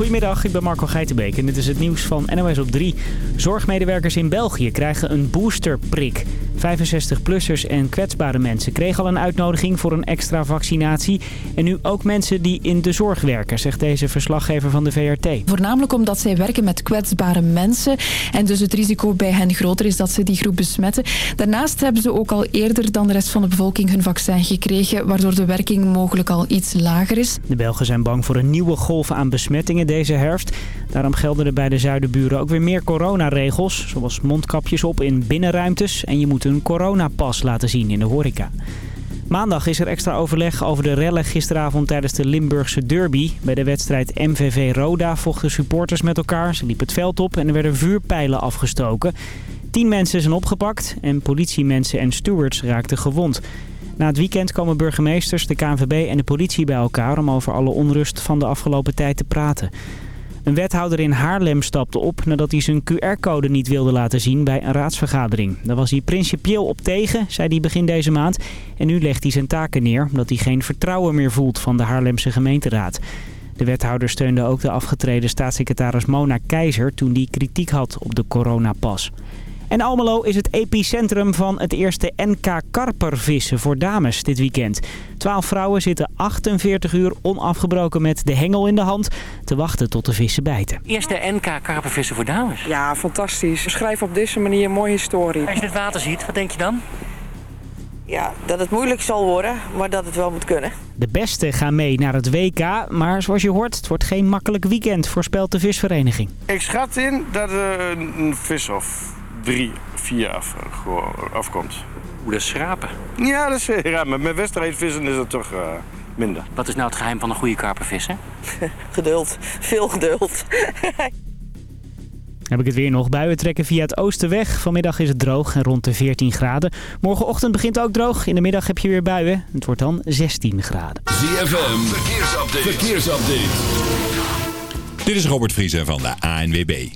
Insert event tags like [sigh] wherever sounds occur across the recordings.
Goedemiddag, ik ben Marco Geitenbeek en dit is het nieuws van NOS op 3. Zorgmedewerkers in België krijgen een boosterprik. 65-plussers en kwetsbare mensen kregen al een uitnodiging voor een extra vaccinatie. En nu ook mensen die in de zorg werken, zegt deze verslaggever van de VRT. Voornamelijk omdat zij werken met kwetsbare mensen. En dus het risico bij hen groter is dat ze die groep besmetten. Daarnaast hebben ze ook al eerder dan de rest van de bevolking hun vaccin gekregen, waardoor de werking mogelijk al iets lager is. De Belgen zijn bang voor een nieuwe golf aan besmettingen deze herfst. Daarom gelden er bij de zuidenburen ook weer meer coronaregels, zoals mondkapjes op in binnenruimtes en je moet een coronapas laten zien in de horeca. Maandag is er extra overleg over de rellen gisteravond tijdens de Limburgse derby. Bij de wedstrijd MVV-Roda vochten supporters met elkaar. Ze liepen het veld op en er werden vuurpijlen afgestoken. Tien mensen zijn opgepakt en politiemensen en stewards raakten gewond. Na het weekend komen burgemeesters, de KNVB en de politie bij elkaar... om over alle onrust van de afgelopen tijd te praten. Een wethouder in Haarlem stapte op nadat hij zijn QR-code niet wilde laten zien bij een raadsvergadering. Daar was hij principieel op tegen, zei hij begin deze maand. En nu legt hij zijn taken neer omdat hij geen vertrouwen meer voelt van de Haarlemse gemeenteraad. De wethouder steunde ook de afgetreden staatssecretaris Mona Keizer toen die kritiek had op de coronapas. En Almelo is het epicentrum van het eerste NK karpervissen voor dames dit weekend. Twaalf vrouwen zitten 48 uur onafgebroken met de hengel in de hand te wachten tot de vissen bijten. Eerste NK karpervissen voor dames. Ja, fantastisch. Schrijf op deze manier een mooie historie. Als je het water ziet, wat denk je dan? Ja, dat het moeilijk zal worden, maar dat het wel moet kunnen. De beste gaan mee naar het WK, maar zoals je hoort, het wordt geen makkelijk weekend, voorspelt de visvereniging. Ik schat in dat er een vis of drie, vier af, gewoon afkomt. Hoe dat schrapen. Ja, dat is, ja maar met wedstrijdvissen is dat toch uh, minder. Wat is nou het geheim van een goede karpervis, hè? [laughs] geduld. Veel geduld. [laughs] Heb ik het weer nog. Buien trekken via het oosten weg. Vanmiddag is het droog en rond de 14 graden. Morgenochtend begint ook droog. In de middag heb je weer buien. Het wordt dan 16 graden. ZFM, verkeersupdate. verkeersupdate. Dit is Robert Vriezen van de ANWB.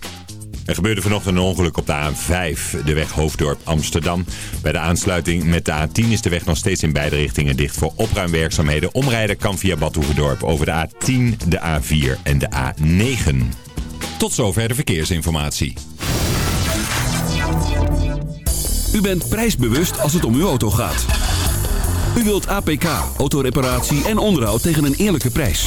Er gebeurde vanochtend een ongeluk op de A5, de weg Hoofddorp Amsterdam. Bij de aansluiting met de A10 is de weg nog steeds in beide richtingen dicht voor opruimwerkzaamheden. Omrijden kan via Badhoevedorp over de A10, de A4 en de A9. Tot zover de verkeersinformatie. U bent prijsbewust als het om uw auto gaat. U wilt APK, autoreparatie en onderhoud tegen een eerlijke prijs.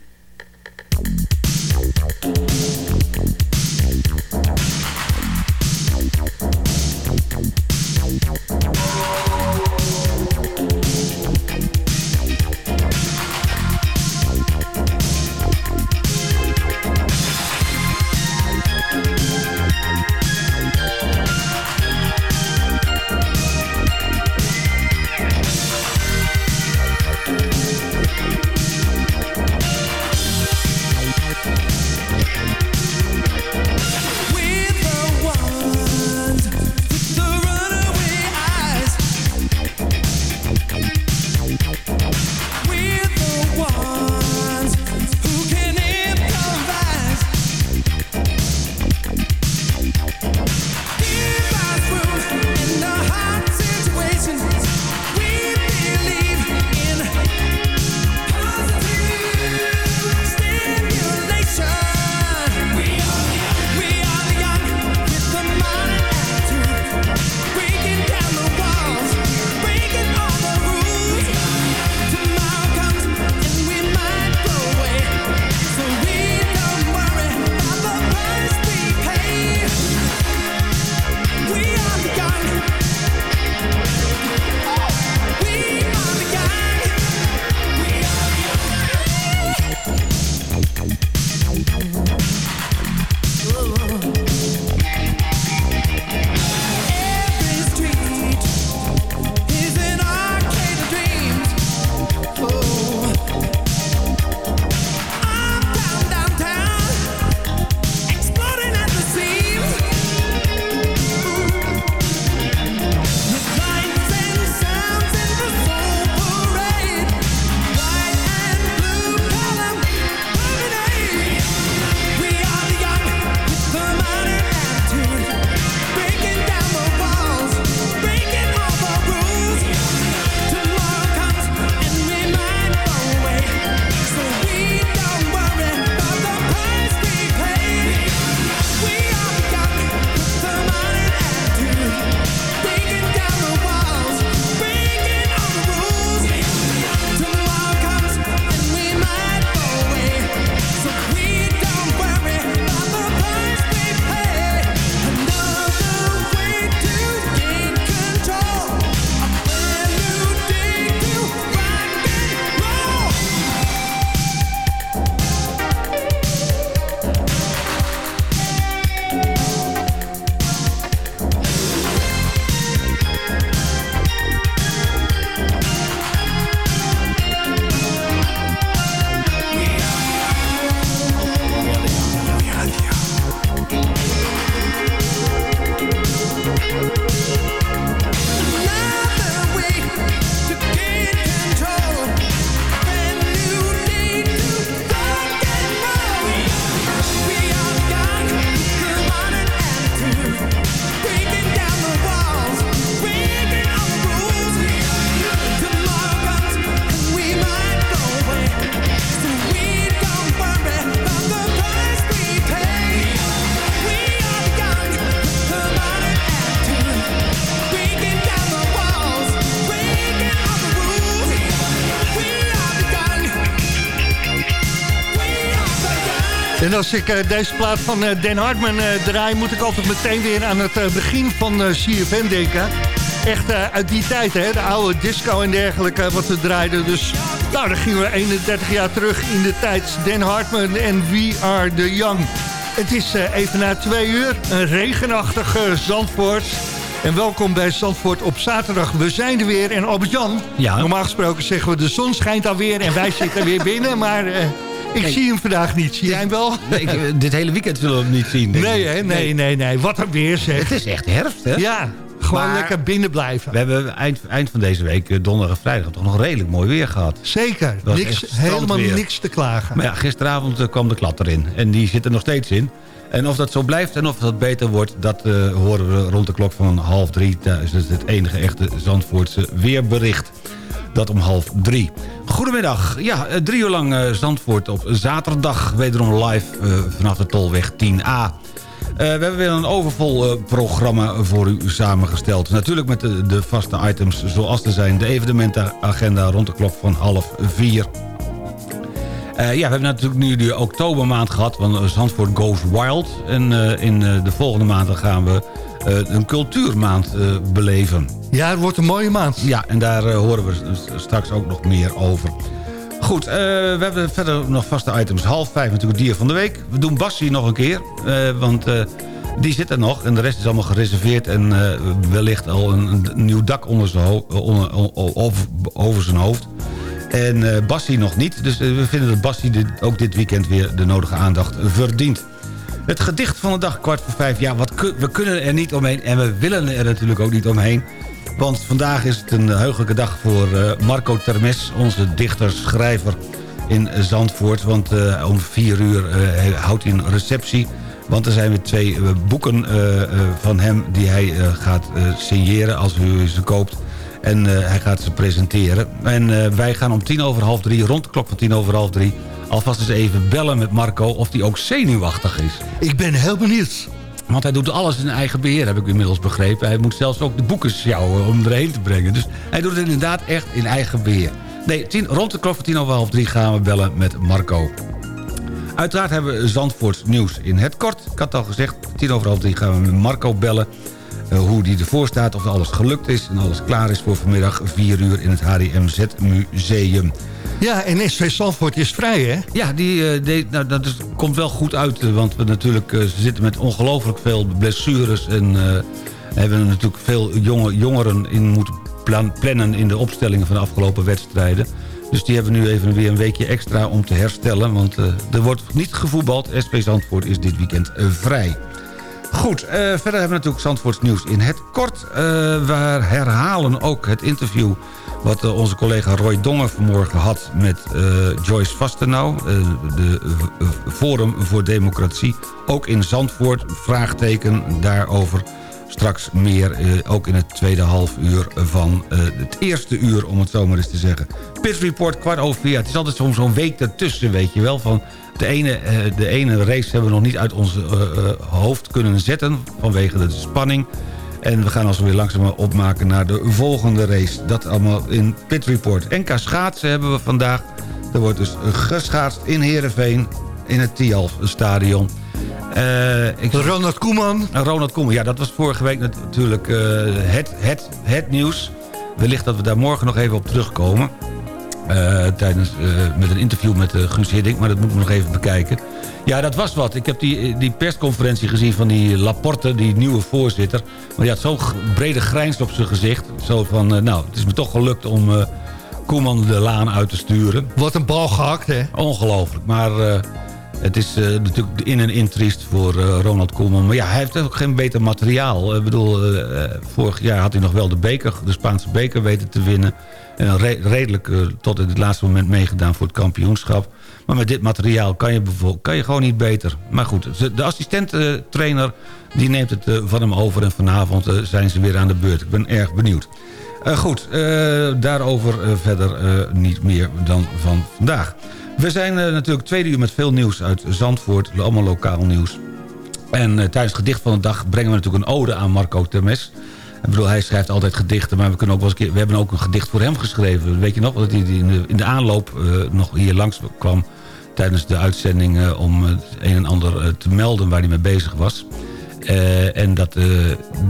Música En als ik eh, deze plaat van eh, Dan Hartman eh, draai... moet ik altijd meteen weer aan het begin van CFM denken. Echt uit die tijd, hè? de oude disco en dergelijke wat we draaiden. Dus nou, dan gingen we 31 jaar terug in de tijd. Dan Hartman en We Are The Young. Het is even na twee uur, een regenachtig eh, Zandvoort... En welkom bij Zandvoort op zaterdag. We zijn er weer. En Albert-Jan, Ja. normaal gesproken zeggen we... de zon schijnt alweer en wij zitten weer binnen. Maar ik Nee. zie hem vandaag niet. Zie jij hem wel? Nee, ik, eh, dit hele weekend zullen we hem niet zien. Nee, ik. hè? nee, nee, nee. Wat een weer zeg. Het is echt herfst, hè? Ja, gewoon Maar- lekker binnen blijven. We hebben eind, eind van deze week, eh, donderdag en vrijdag, toch nog redelijk mooi weer gehad. Zeker. Niks, helemaal niks te klagen. Maar ja, gisteravond eh, kwam de klad erin. En die zit er nog steeds in. En of dat zo blijft en of dat beter wordt... dat horen we rond de klok van half drie... tijdens het enige echte Zandvoortse weerbericht. Dat om half drie. Goedemiddag. Ja, eh, drie uur lang eh, Zandvoort op zaterdag. Wederom live eh, vanaf de Tolweg 10A. Eh, we hebben weer een overvol programma voor u samengesteld. Natuurlijk met de, de vaste items zoals er zijn. De evenementenagenda rond de klok van half vier. Ja, we hebben natuurlijk nu de oktobermaand gehad, want Zandvoort Goes Wild. En in de volgende maanden gaan we een cultuurmaand eh, beleven. Ja, het wordt een mooie maand. Ja, en daar eh, horen we straks ook nog meer over. Goed, eh, we hebben verder nog vaste items. Half vijf natuurlijk dier van de week. We doen Bassie nog een keer, eh, want eh, die zit er nog. En de rest is allemaal gereserveerd en eh, wellicht al een, een nieuw dak onder zijn onder, over, over zijn hoofd. En eh Bassie nog niet. Dus eh, we vinden dat Bassie dit, ook dit weekend weer de nodige aandacht verdient. Het gedicht van de dag, kwart voor vijf. Ja, wat we kunnen er niet omheen en we willen er natuurlijk ook niet omheen. Want vandaag is het een heugelijke dag voor eh, Marco Termes... onze dichter-schrijver in Zandvoort. Want eh, om vier uur eh, houdt hij een receptie. Want er zijn weer twee boeken van hem die hij gaat signeren als u ze koopt. En hij gaat ze presenteren. En wij gaan om tien over half drie, rond de klok van tien over half drie... alvast eens even bellen met Marco of hij ook zenuwachtig is. Ik ben heel benieuwd. Want hij doet alles in eigen beheer, heb ik inmiddels begrepen. Hij moet zelfs ook de boeken sjouwen om erheen te brengen. Dus hij doet het inderdaad echt in eigen beheer. Nee, tien, rond de klok van tien over half drie gaan we bellen met Marco. Uiteraard hebben we Zandvoorts nieuws in het kort. Ik had al gezegd, tien over half drie gaan we met Marco bellen. eh, hoe die ervoor staat, of alles gelukt is en alles klaar is voor vanmiddag 4 uur in het HDMZ Museum. Ja, en SV Zandvoort is vrij, hè? Ja, die, eh, nou, dat komt wel goed uit. eh, Want we natuurlijk, eh, zitten met ongelooflijk veel blessures. En eh, hebben natuurlijk veel jonge, jongeren in moeten plan- plannen... in de opstellingen van de afgelopen wedstrijden. Dus die hebben nu even weer een weekje extra om te herstellen. Want er wordt niet gevoetbald. SP Zandvoort is dit weekend vrij. Goed, eh, verder hebben we natuurlijk Zandvoorts nieuws in het kort. Eh, we herhalen ook het interview wat eh, onze collega Roy Dongen vanmorgen had... met Joyce Vastenau, de Forum voor Democratie. Ook in Zandvoort, vraagteken daarover. Straks meer, ook in het tweede half uur van het eerste uur, om het zo maar eens te zeggen. Pit Report, kwart over vier. Het is altijd soms zo'n week ertussen, weet je wel. Van de, ene, eh, de ene race hebben we nog niet uit ons eh, eh, hoofd kunnen zetten... vanwege de spanning. En we gaan ons weer langzaam opmaken naar de volgende race. Dat allemaal in Pit Report. NK schaatsen hebben we vandaag. Er wordt dus geschaatst in Heerenveen... in het Tialf stadion. Ik... Ronald Koeman. Ronald Koeman, ja, dat was vorige week natuurlijk het, het, het nieuws. Wellicht dat we daar morgen nog even op terugkomen. Eh, tijdens, eh, met een interview met eh, Guus Hiddink, maar dat moeten we nog even bekijken. Ja, dat was wat. Ik heb die, die persconferentie gezien van die Laporte, die nieuwe voorzitter. Maar die had zo'n brede grijns op zijn gezicht. Zo van, nou, het is me toch gelukt om Koeman de laan uit te sturen. Wat een bal gehakt, hè? Ongelooflijk, maar... het is natuurlijk in en in triest voor Ronald Koeman. Maar ja, hij heeft ook geen beter materiaal. Ik bedoel, vorig jaar had hij nog wel de beker, de Spaanse beker weten te winnen. En re- redelijk eh, tot in het laatste moment meegedaan voor het kampioenschap. Maar met dit materiaal kan je, kan je gewoon niet beter. Maar goed, de assistent-trainer die neemt het eh, van hem over. En vanavond eh, zijn ze weer aan de beurt. Ik ben erg benieuwd. Goed, daarover verder niet meer dan van vandaag. We zijn natuurlijk tweede uur met veel nieuws uit Zandvoort. Allemaal lokaal nieuws. En tijdens het gedicht van de dag brengen we natuurlijk een ode aan Marco Termes. Ik bedoel, hij schrijft altijd gedichten, maar we, kunnen ook wel eens een keer, we hebben ook een gedicht voor hem geschreven. Weet je nog, dat hij in de, in de aanloop eh, nog hier langs kwam. tijdens de uitzending eh, om het een en ander eh, te melden waar hij mee bezig was. En dat,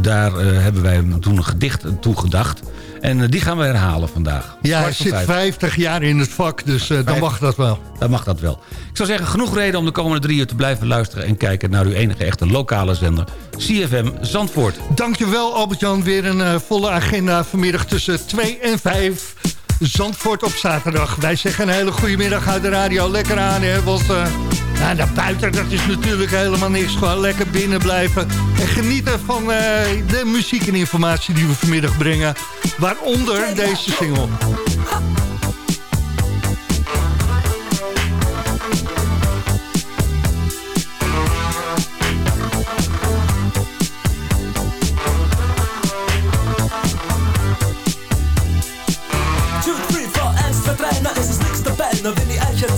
daar hebben wij hem toen een gedicht toe gedacht. En eh, die gaan we herhalen vandaag. Ja, hij zit vijf. 50 jaar in het vak, dus eh, dan mag dat wel. Dan mag dat wel. Ik zou zeggen, genoeg reden om de komende drie uur te blijven luisteren... en kijken naar uw enige echte lokale zender, CFM Zandvoort. Dankjewel Albert-Jan. Weer een eh, volle agenda vanmiddag tussen 2 en 5. Zandvoort op zaterdag. Wij zeggen een hele goede middag uit de radio. Lekker aan, hè? Want eh, nou, naar buiten, dat is natuurlijk helemaal niks. Gewoon lekker binnen blijven. En genieten van eh, de muziek en informatie die we vanmiddag brengen. Waaronder deze single.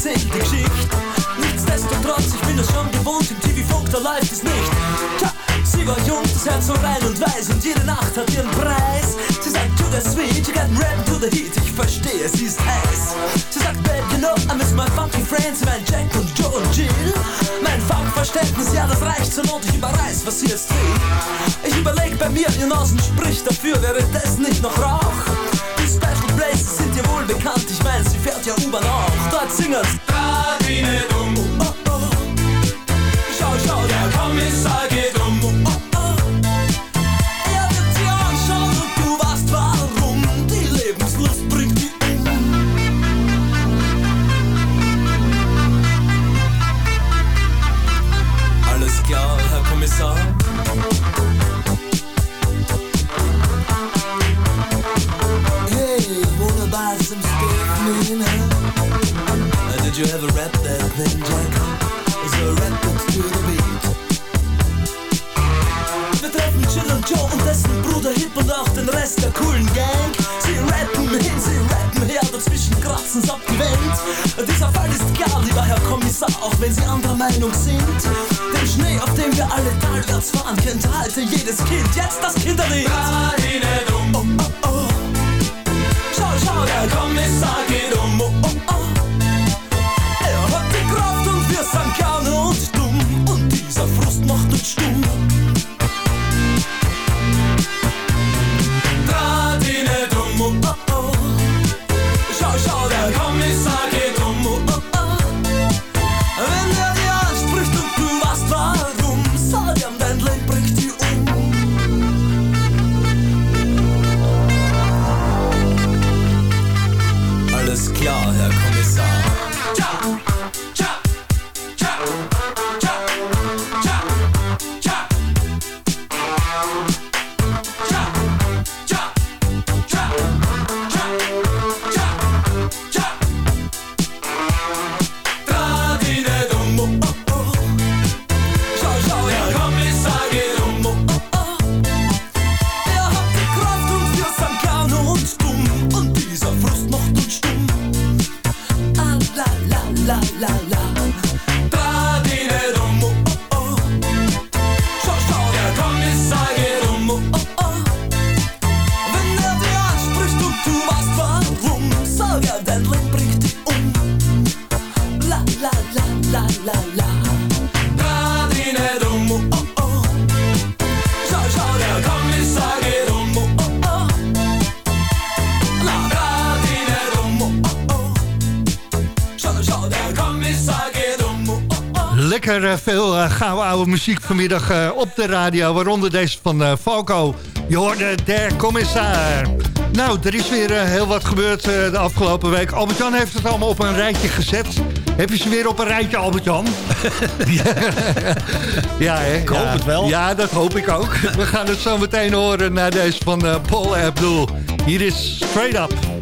Wenn ich euch erzähl die Geschichte. Nichtsdestotrotz, ich bin es schon gewohnt, im TV-Funk, da läuft es nicht. Tja, sie war jung, das Herz so rein und weiß und jede Nacht hat ihren Preis. Sie sagt, to the sweet, you got rap to the heat, ich verstehe, sie ist heiß. Sie sagt, babe, you know, I miss my funky friends, mein Jack und Joe und Jill. Mein Funkverständnis, ja, das reicht zur Not, ich überreiß, was sie jetzt will. Ich überleg bei mir, ihr Nasen spricht dafür, wäre das nicht noch Rauch? Die Special Places sind dir wohl bekannt, ich mein, sie fährt ja U-Bahn auch. Dort Gang. Sie rappen hin, sie rappen her, dazwischen kratzen's ab die Welt. Dieser Fall ist klar, lieber Herr Kommissar, auch wenn Sie anderer Meinung sind. Den Schnee, auf dem wir alle talwärts fahren, kennt heute jedes Kind. Jetzt das Kinderlied. Gouden oude muziek vanmiddag eh, op de radio. Waaronder deze van eh, Falco. Je hoorde der commissar. Nou, er is weer eh, heel wat gebeurd de afgelopen week. Albert-Jan heeft het allemaal op een rijtje gezet. Heb je ze weer op een rijtje, Albert-Jan? [laughs] ja, hè? Ik hoop het wel. Ja, dat hoop ik ook. We gaan het zo meteen horen naar deze van Paul Abdul. Hier is Straight Up.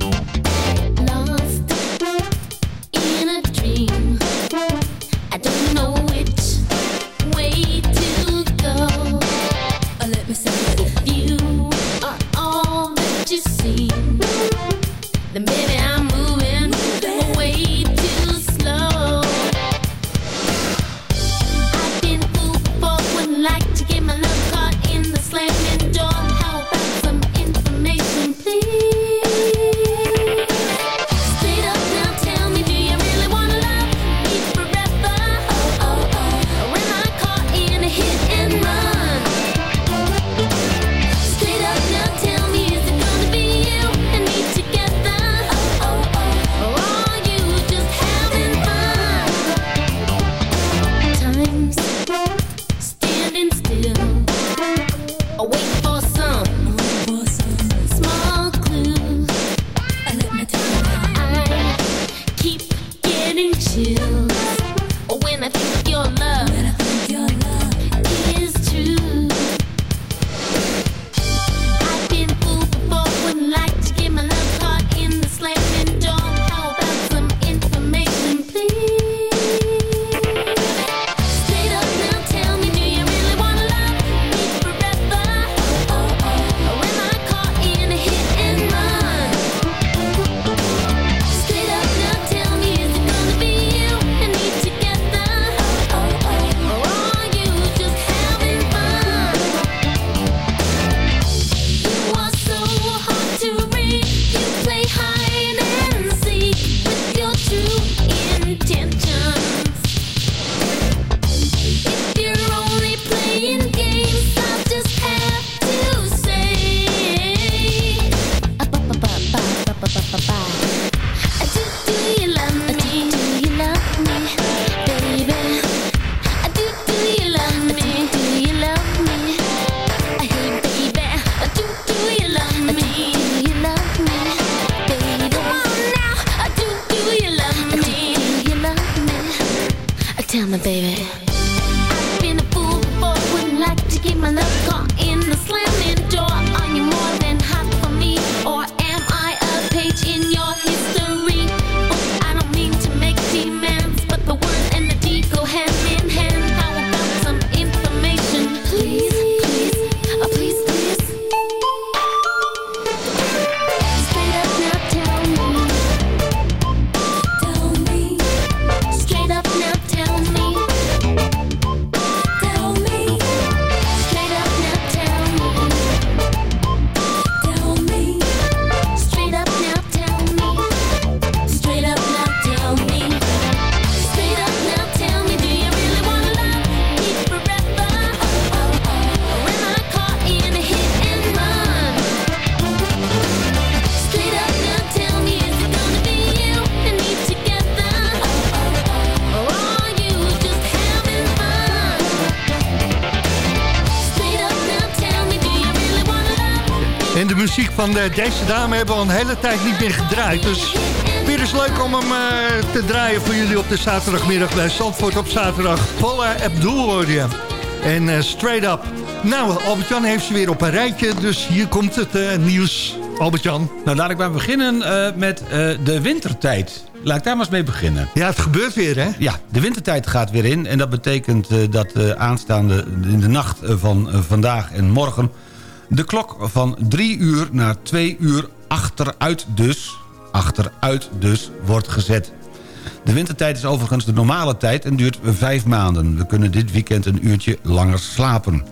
Van eh, deze dame hebben we al een hele tijd niet meer gedraaid. Dus weer eens leuk om hem eh, te draaien voor jullie op de zaterdagmiddag bij Zandvoort op zaterdag. Paula Abdul hoor je. En eh, Straight Up. Nou, Albert-Jan heeft ze weer op een rijtje, dus hier komt het eh, nieuws. Albert-Jan. Nou, laat ik maar beginnen eh, met eh, de wintertijd. Laat ik daar maar eens mee beginnen. Ja, het gebeurt weer, hè? Ja, de wintertijd gaat weer in. En dat betekent eh, dat de aanstaande in de nacht eh, van eh, vandaag en morgen... de klok van drie uur naar twee uur achteruit dus... achteruit dus wordt gezet. De wintertijd is overigens de normale tijd en duurt vijf maanden. We kunnen dit weekend een uurtje langer slapen.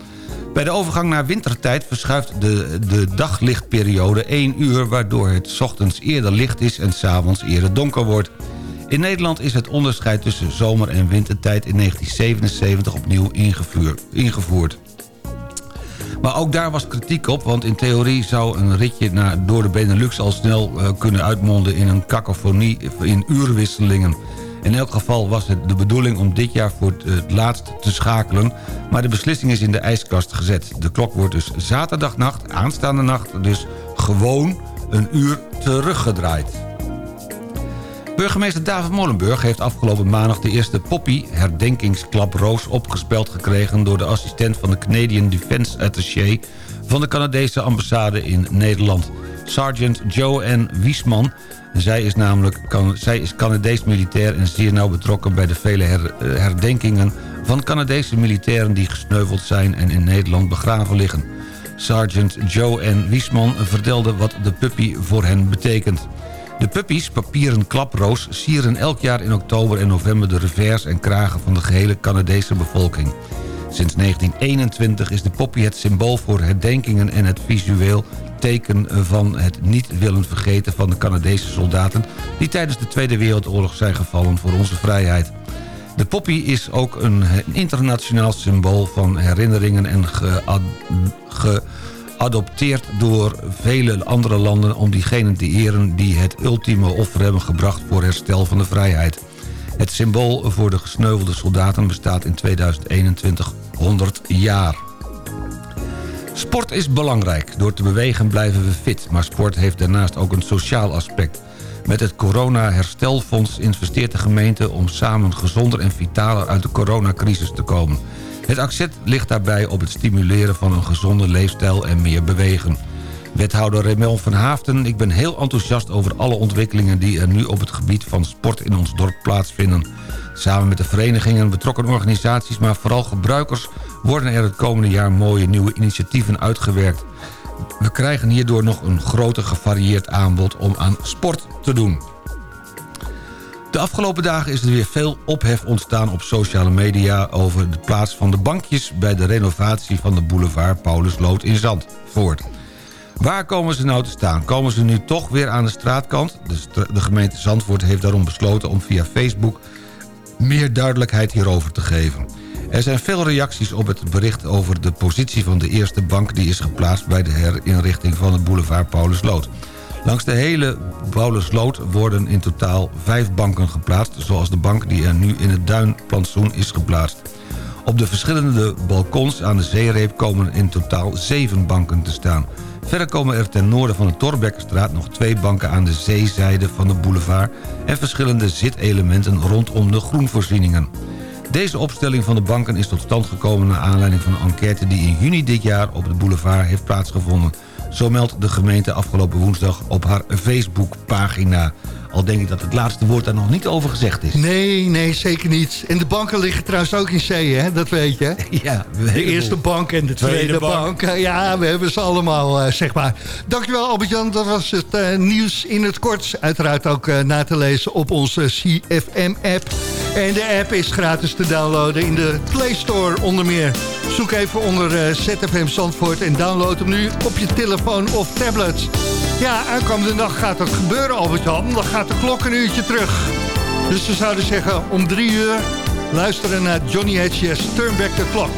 Bij de overgang naar wintertijd verschuift de, de daglichtperiode 1 uur... waardoor het ochtends eerder licht is en 's avonds eerder donker wordt. In Nederland is het onderscheid tussen zomer- en wintertijd in 1977 opnieuw ingevoerd. Maar ook daar was kritiek op, want in theorie zou een ritje naar, door de Benelux al snel eh, kunnen uitmonden in een cacophonie in uurwisselingen. In elk geval was het de bedoeling om dit jaar voor het, het laatst te schakelen, maar de beslissing is in de ijskast gezet. De klok wordt dus zaterdagnacht, aanstaande nacht, dus gewoon een uur teruggedraaid. Burgemeester David Molenburg heeft afgelopen maandag de eerste Poppy herdenkingsklaproos opgespeld gekregen door de assistent van de Canadian Defense Attaché van de Canadese ambassade in Nederland, Sergeant Joanne Wiesman. Zij is namelijk kan, zij is Canadees militair en zeer nauw betrokken bij de vele eh, herdenkingen van Canadese militairen die gesneuveld zijn en in Nederland begraven liggen. Sergeant Joanne Wiesman vertelde wat de puppy voor hen betekent. De puppies, papieren klaproos, sieren elk jaar in oktober en november de revers en kragen van de gehele Canadese bevolking. Sinds 1921 is de poppy het symbool voor herdenkingen en het visueel teken van het niet willen vergeten van de Canadese soldaten... die tijdens de Tweede Wereldoorlog zijn gevallen voor onze vrijheid. De poppy is ook een internationaal symbool van herinneringen en gead- geadopteerd door vele andere landen om diegenen te eren die het ultieme offer hebben gebracht voor herstel van de vrijheid. Het symbool voor de gesneuvelde soldaten bestaat in 2021 100 jaar. Sport is belangrijk. Door te bewegen blijven we fit. Maar sport heeft daarnaast ook een sociaal aspect. Met het Corona Herstelfonds investeert de gemeente om samen gezonder en vitaler uit de coronacrisis te komen. Het accent ligt daarbij op het stimuleren van een gezonde leefstijl en meer bewegen. Wethouder Raymond van Haafden, ik ben heel enthousiast over alle ontwikkelingen die er nu op het gebied van sport in ons dorp plaatsvinden. Samen met de verenigingen, betrokken organisaties, maar vooral gebruikers worden er het komende jaar mooie nieuwe initiatieven uitgewerkt. We krijgen hierdoor nog een groter gevarieerd aanbod om aan sport te doen. De afgelopen dagen is er weer veel ophef ontstaan op sociale media... over de plaats van de bankjes bij de renovatie van de boulevard Paulusloot in Zandvoort. Waar komen ze nou te staan? Komen ze nu toch weer aan de straatkant? De, de gemeente Zandvoort heeft daarom besloten om via Facebook... meer duidelijkheid hierover te geven. Er zijn veel reacties op het bericht over de positie van de eerste bank... die is geplaatst bij de herinrichting van het boulevard Paulusloot. Langs de hele Paulusloot worden in totaal vijf banken geplaatst... zoals de bank die er nu in het Duinplantsoen is geplaatst. Op de verschillende balkons aan de zeereep komen in totaal zeven banken te staan. Verder komen er ten noorden van de Torbekkenstraat nog twee banken aan de zeezijde van de boulevard... en verschillende zitelementen rondom de groenvoorzieningen. Deze opstelling van de banken is tot stand gekomen... naar aanleiding van een enquête die in juni dit jaar op de boulevard heeft plaatsgevonden. Zo meldt de gemeente afgelopen woensdag op haar Facebookpagina. Al denk ik dat het laatste woord daar nog niet over gezegd is. Nee, nee, zeker niet. En de banken liggen trouwens ook in zee, hè? Dat weet je. [laughs] Ja, De eerste bank en de tweede, Tweede bank. bank. Ja, we hebben ze allemaal, eh, zeg maar. Dankjewel Albert-Jan, dat was het eh, nieuws in het kort. Uiteraard ook eh, na te lezen op onze CFM-app. En de app is gratis te downloaden in de Play Store onder meer. Zoek even onder eh, ZFM Zandvoort en download hem nu op je telefoon of tablet. Ja, aankomende dag gaat dat gebeuren, Albert-Jan. Dan gaat de klok een uurtje terug. Dus we zouden zeggen, om drie uur luisteren naar Johnny H.S. Turn Back the Clock.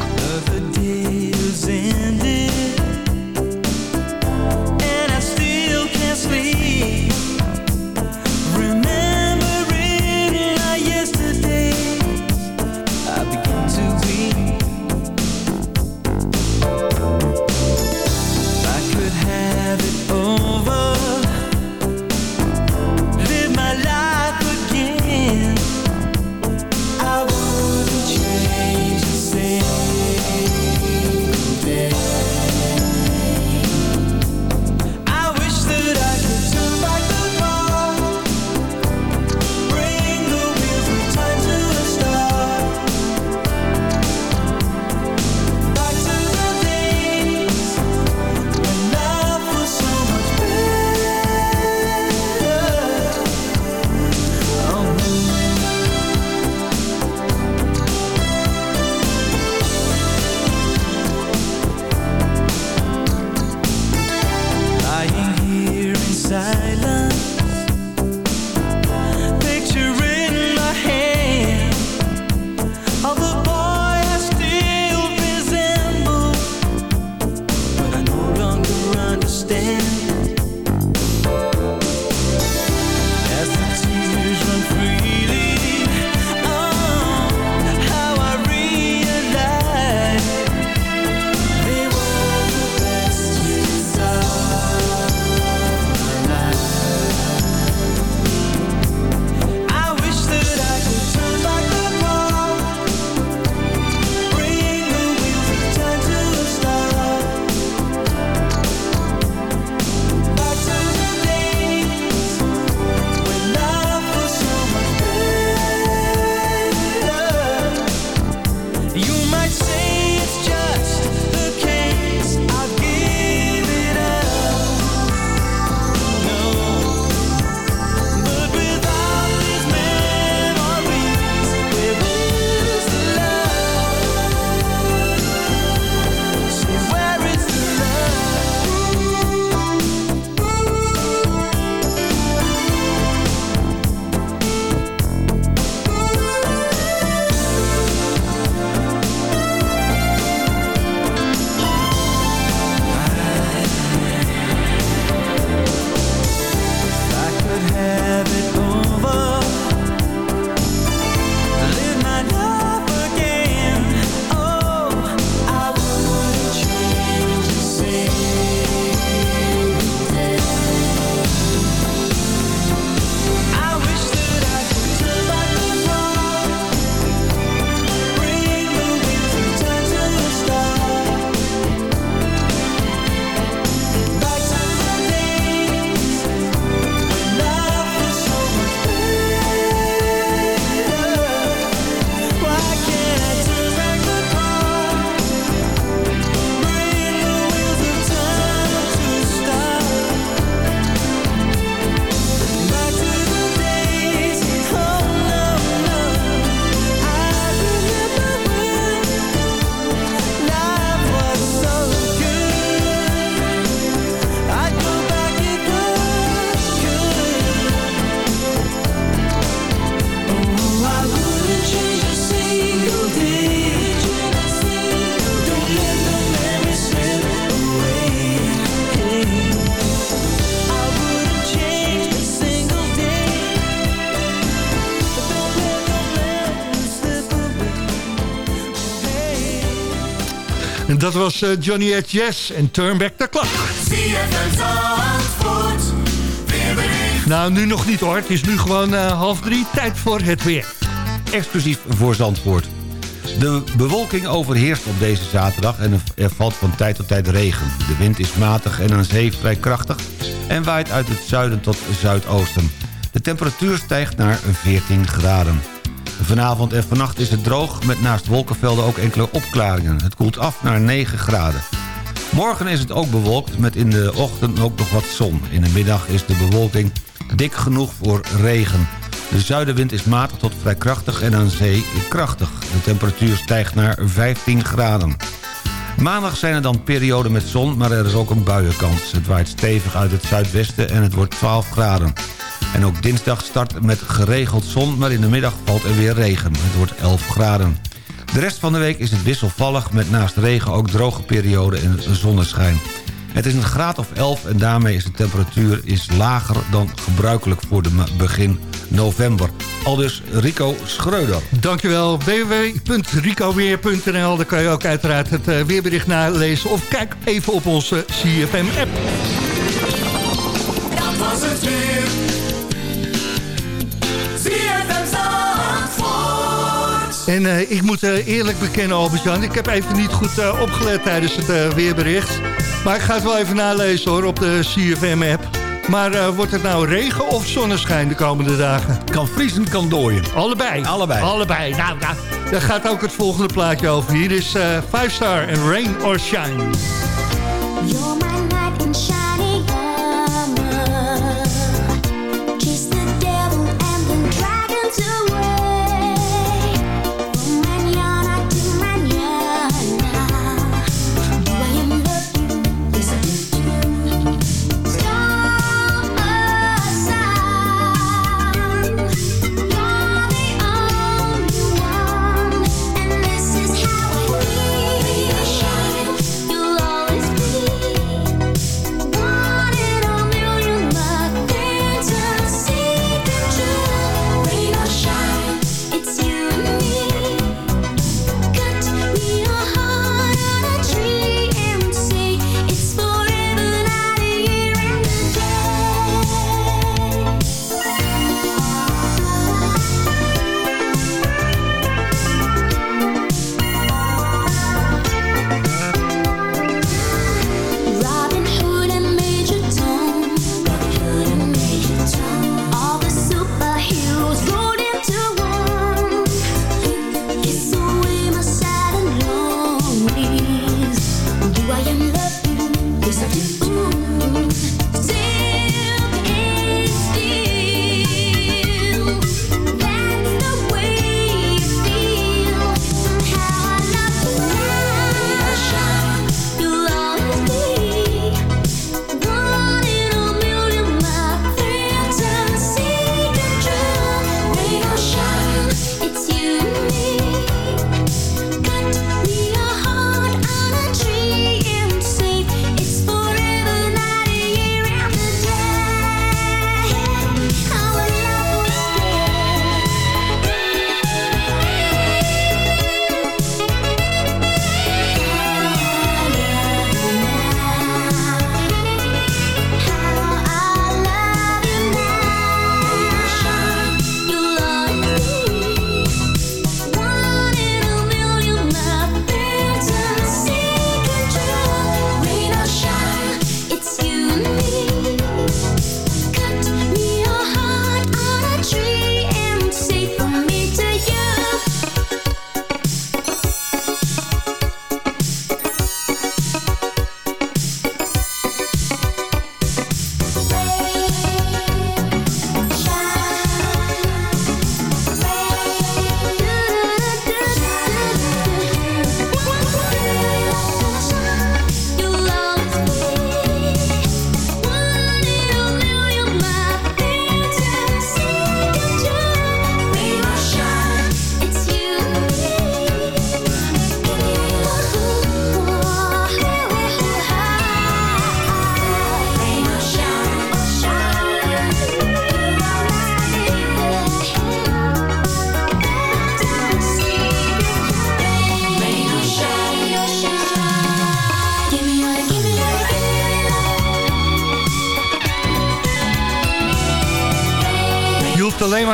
Was eh, Johnny H. Jazz en Turn Back the Clock. Nou, nu nog niet hoor. Het is nu gewoon eh, half drie. Tijd voor het weer. exclusief voor Zandvoort. De bewolking overheerst op deze zaterdag en er valt van tijd tot tijd regen. De wind is matig en aan zee vrij krachtig en waait uit het zuiden tot zuidoosten. De temperatuur stijgt naar 14 graden. Vanavond en vannacht is het droog met naast wolkenvelden ook enkele opklaringen. Het koelt af naar 9 graden. Morgen is het ook bewolkt met in de ochtend ook nog wat zon. In de middag is de bewolking dik genoeg voor regen. De zuidenwind is matig tot vrij krachtig en aan zee krachtig. De temperatuur stijgt naar 15 graden. Maandag zijn er dan perioden met zon, maar er is ook een buienkans. Het waait stevig uit het zuidwesten en het wordt 12 graden. En ook dinsdag start met geregeld zon, maar in de middag valt er weer regen. Het wordt 11 graden. De rest van de week is het wisselvallig met naast regen ook droge perioden en zonneschijn. Het is een graad of 11 en daarmee is de temperatuur is lager dan gebruikelijk voor de begin november. Al dus Rico Schreuder. Dankjewel. www.ricoweer.nl Daar kan je ook uiteraard het eh, weerbericht nalezen. Of kijk even op onze CFM-app. Dat was het weer. En eh, ik moet eh, eerlijk bekennen, Albert-Jan... ik heb even niet goed eh, opgelet tijdens het weerbericht. Maar ik ga het wel even nalezen hoor, op de CFM-app. Maar eh, wordt het nou regen of zonneschijn de komende dagen? Kan vriezen, kan dooien. Allebei. Allebei. Allebei. Nou, nou, daar gaat ook het volgende plaatje over. Hier is eh Five Star en Rain or Shine. You're my knight in shining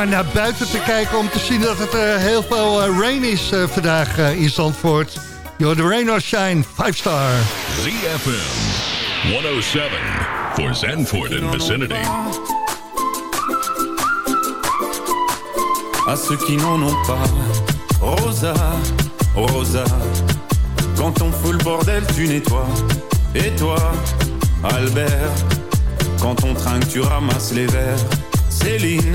maar naar buiten te kijken om te zien dat het eh, heel veel eh, rain is eh, vandaag in Zandvoort. Yo, the rain or shine, 5 star. ZFM 107 for Zandvoort and vicinity. à ceux qui n'en ont pas. Rosa, Rosa, quand on fout le bordel, tu nettoies. Et toi, Albert, quand on trinque, tu ramasses les verres. Céline,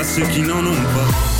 À ceux qui n'en ont pas.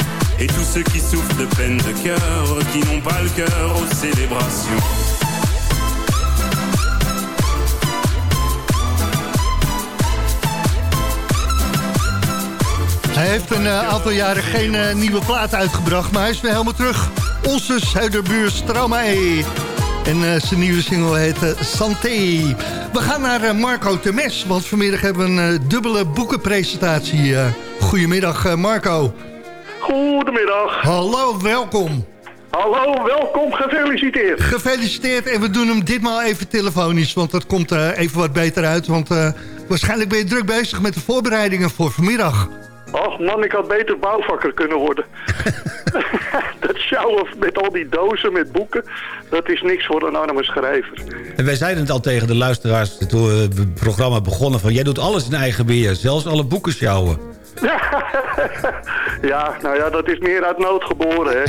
et tous ceux qui souffrent de peine de cœur, qui n'ont pas le cœur aux célébrations. Hij heeft een eh, aantal jaren geen eh, nieuwe plaat uitgebracht, maar hij is weer helemaal terug. Onze zuiderbuur Stromae. En eh, zijn nieuwe single heet Santé. We gaan naar Marco Temes, want vanmiddag hebben we een dubbele boekenpresentatie. goedemiddag Marco. Goedemiddag. Hallo, welkom. Hallo, welkom, gefeliciteerd. Gefeliciteerd en we doen hem ditmaal even telefonisch, want dat komt eh, even wat beter uit. Want eh, waarschijnlijk ben je druk bezig met de voorbereidingen voor vanmiddag. Och man, ik had beter bouwvakker kunnen worden. [laughs] [laughs] dat sjouwen met al die dozen met boeken, dat is niks voor een arme schrijver. En wij zeiden het al tegen de luisteraars toen we het programma begonnen... van jij doet alles in eigen beheer, zelfs alle boeken sjouwen. [laughs] ja, nou ja, dat is meer uit nood geboren, hè.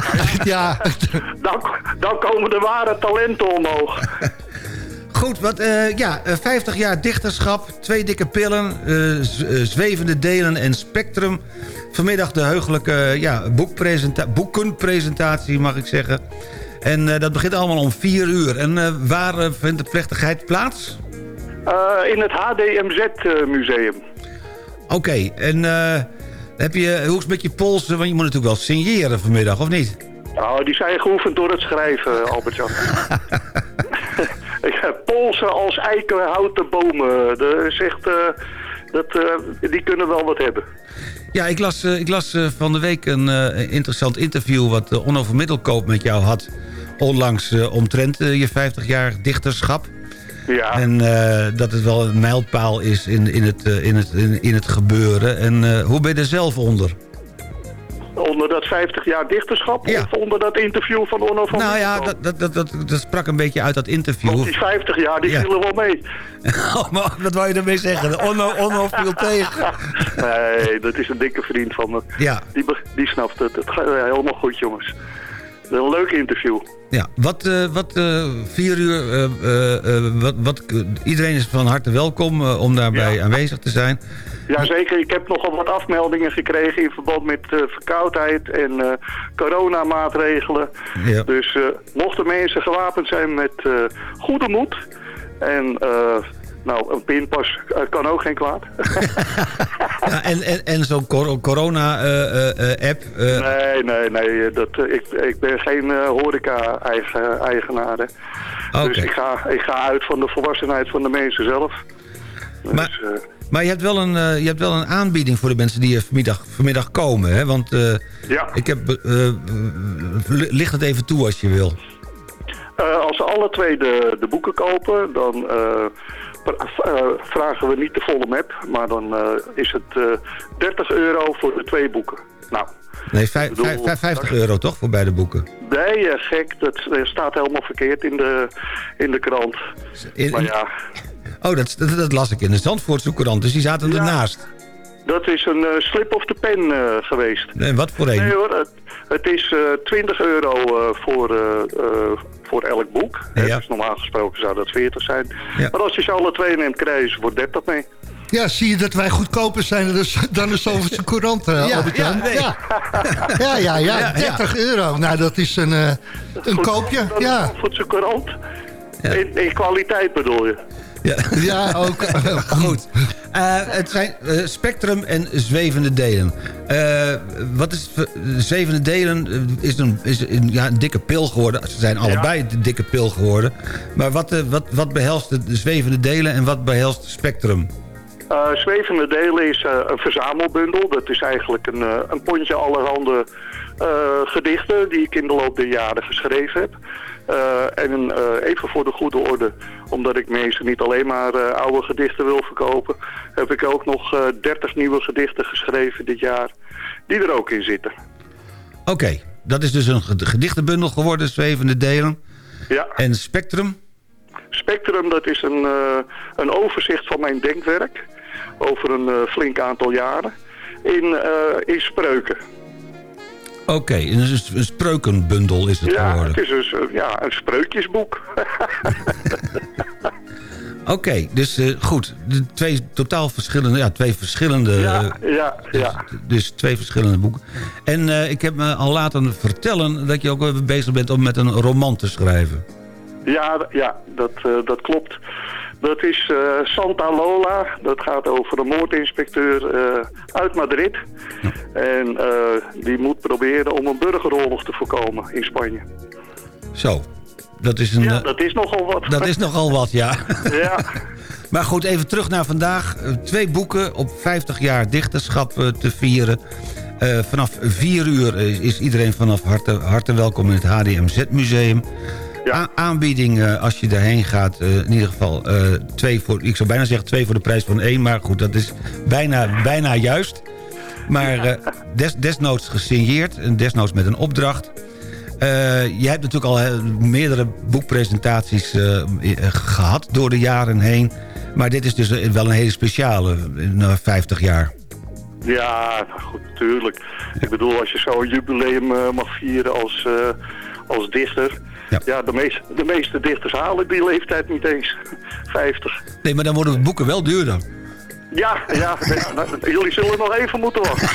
[laughs] ja. Dan, dan komen de ware talenten omhoog. Goed, wat, eh, ja, eh, 50 jaar dichterschap, twee dikke pillen, eh, eh, zwevende delen en spectrum. Vanmiddag de heugelijke eh, ja, boekenpresentatie, mag ik zeggen. En eh, dat begint allemaal om 4 uur. En eh, waar eh, vindt de plechtigheid plaats? Eh, in het HDMZ-museum. Oké, en eh, heb je, hoe is het met je polsen? Want je moet natuurlijk wel signeren vanmiddag, of niet? Nou, die zijn geoefend door het schrijven, Albert-Jan. Ik heb polsen als eikenhouten bomen. Dat is echt, eh, dat, eh, die kunnen wel wat hebben. Ja, ik las, eh, ik las eh, van de week een eh, interessant interview... wat uh, Onno van Middelkoop met jou had... onlangs eh, omtrent eh, je 50 jaar dichterschap. Ja. En eh, dat het wel een mijlpaal is in, in, het, eh, in, het, in, in het gebeuren. En eh, hoe ben je er zelf onder? Onder dat 50 jaar dichterschap of onder dat interview van Onno van Nou ja, dat, dat, dat, dat, sprak een beetje uit dat interview. Want die 50 jaar, die Ja. vielen wel mee. [laughs] Oh, maar wat wou je daarmee zeggen? Onno, Onno viel [laughs] tegen. Nee, dat is een dikke vriend van me. Ja. Die, die snapt het. Het gaat helemaal goed, jongens. Een leuk interview. Ja, wat, eh, wat eh, vier uur, eh, wat, wat, iedereen is van harte welkom om daarbij aanwezig te zijn. Jazeker, ik heb nogal wat afmeldingen gekregen in verband met verkoudheid en coronamaatregelen. Ja. Dus mochten mensen gewapend zijn met goede moed en eh, nou, een pinpas eh, kan ook geen kwaad. [laughs] Ja, en en, en zo'n cor- corona-app. nee, nee, nee, dat, eh, ik, ik ben geen eh, horeca-eigenaar. hè. Oké. Dus ik ga, ik ga uit van de volwassenheid van de mensen zelf. Dus, Maar- eh, maar je hebt, wel een, eh, je hebt wel een aanbieding voor de mensen die vanmiddag, vanmiddag komen. Hè? Want eh, Ja. ik heb, eh, eh, licht het even toe als je wil. Eh, als ze alle twee de, de boeken kopen, dan eh, eh, vragen we niet de volle map, maar dan eh, is het eh 30 euro voor de twee boeken. Nou, Nee, vijf- Ik bedoel, vijf- vijf- 50 euro toch voor beide boeken? nee, eh, gek, dat eh, staat helemaal verkeerd in de, in de krant. In- maar ja, Oh, dat, dat, dat las ik in de Zandvoortse courant, dus die zaten ernaast. dat is een eh, slip of the pen eh, geweest. Nee, wat voor een? Nee hoor, het, het is eh 20 euro eh, voor, eh, eh, voor elk boek. Ja. Dus normaal gesproken zou dat 40 zijn. Ja. Maar als je ze alle twee neemt, krijg je ze voor 30 mee. Ja, zie je dat wij goedkoper zijn dus, dan de Zalvertse [laughs] Courant, eh, Ja, ja, nee. [laughs] ja. ja, ja, ja, Ja, 30 euro. Nou, dat is een, eh, een koopje. Ja. krant. In, in kwaliteit bedoel je? Ja, ja ook. [laughs] Goed. Eh, het zijn eh, spectrum en zwevende delen. Eh, wat is zwevende delen? is een, is een, ja, een dikke pil geworden. Ze zijn allebei een dikke pil geworden. Maar wat, wat, wat behelst de zwevende delen en wat behelst spectrum? Eh, zwevende delen is eh, een verzamelbundel. Dat is eigenlijk een, eh, een pondje allerhande gedichten die ik in de loop der jaren geschreven heb. En even voor de goede orde, omdat ik mensen niet alleen maar oude gedichten wil verkopen, heb ik ook nog eh 30 nieuwe gedichten geschreven dit jaar, die er ook in zitten. Oké, dat is dus een ged- gedichtenbundel geworden, zwevende delen. Ja. En spectrum? Spectrum, dat is een, eh, een overzicht van mijn denkwerk over een eh, flink aantal jaren in, eh, in spreuken. Oké, dus een spreukenbundel is het Ja, geworden. het is dus ja, een spreukjesboek. [laughs] Oké, dus goed. De twee totaal verschillende, ja, twee verschillende... ja, ja, ja. Dus twee verschillende boeken. En ik heb me al laten vertellen dat je ook even bezig bent om met een roman te schrijven. Ja, ja dat, eh, dat klopt. Dat is eh, Santa Lola. Dat gaat over een moordinspecteur eh, uit Madrid. En die moet proberen om een burgeroorlog te voorkomen in Spanje. Zo, dat is een... Ja, dat is nogal wat. dat is nogal wat, ja. Ja. [laughs] Maar goed, even terug naar vandaag. Twee boeken op 50 jaar dichterschap te vieren. Vanaf 4 uur is, is iedereen vanaf harte, harte welkom in het HDMZ-museum. A- aanbieding eh, als je daarheen gaat. eh, in ieder geval eh, twee voor... Ik zou bijna zeggen twee voor de prijs van één. Maar goed, dat is bijna, bijna juist. Maar des, desnoods gesigneerd. En desnoods met een opdracht. Je hebt natuurlijk al meerdere boekpresentaties eh, eh, gehad door de jaren heen. Maar dit is dus wel een hele speciale, na 50 jaar. Ja, goed, natuurlijk. Ik bedoel, als je zo'n jubileum mag vieren als, als dichter... Ja, de, meeste, de meeste dichters halen die leeftijd niet eens. [laughs] 50. Nee, maar dan worden de boeken wel duurder. Ja, ja, jullie zullen nog even moeten wachten.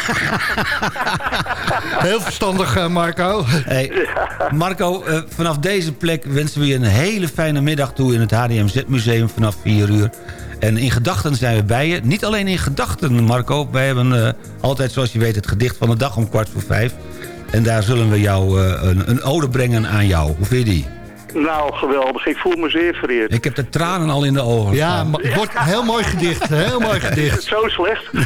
[laughs] Heel verstandig, eh, Marco. Hey, Marco, eh, vanaf deze plek wensen we je een hele fijne middag toe... in het HDMZ-museum vanaf 4 uur. En in gedachten zijn we bij je. Niet alleen in gedachten, Marco. Wij hebben eh, altijd, zoals je weet, het gedicht van de dag om kwart voor vijf. En daar zullen we jou eh, een, een ode brengen aan jou. Hoe vind je die? Nou, geweldig. Ik voel me zeer vereerd. Ik heb de tranen al in de ogen. Ja, ma- wordt heel mooi gedicht. Heel mooi [laughs] Is het gedicht. zo slecht? [laughs]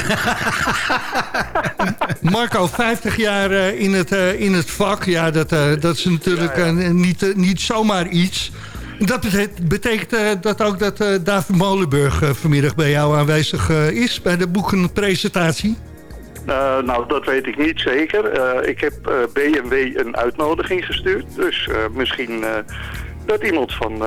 Marco, 50 jaar eh, in, het, eh, in het vak. Ja, dat, eh, dat is natuurlijk niet, niet zomaar iets. Dat betekent, betekent eh, dat ook dat eh, David Molenburg vanmiddag bij jou aanwezig eh, is... bij de boekenpresentatie? Eh, nou, dat weet ik niet zeker. Eh, ik heb eh, BMW een uitnodiging gestuurd. Dus misschien dat iemand van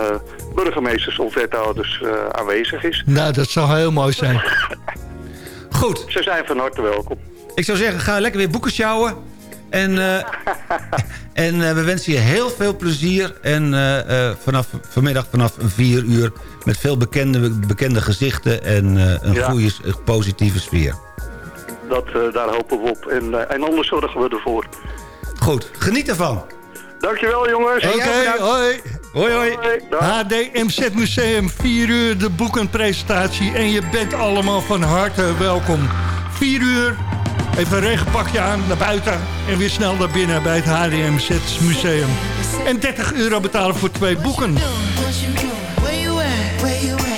burgemeesters of wethouders aanwezig is. Nou, dat zou heel mooi zijn. [laughs] Goed. Ze zijn van harte welkom. Ik zou zeggen, ga lekker weer boeken sjouwen. En, [laughs] en we wensen je heel veel plezier. En vanaf, vanmiddag vanaf 4 uur met veel bekende, bekende gezichten... en een Ja. goede, positieve sfeer. Dat, eh, daar hopen we op. En, eh, en anders zorgen we ervoor. Goed, geniet ervan. Dankjewel jongens. Oké, hoi. Hoi, hoi. HDMZ Museum, 4 uur de boekenpresentatie. En je bent allemaal van harte welkom. 4 uur, even een regenpakje aan, naar buiten. En weer snel naar binnen bij het HDMZ Museum. En 30 euro betalen voor twee boeken.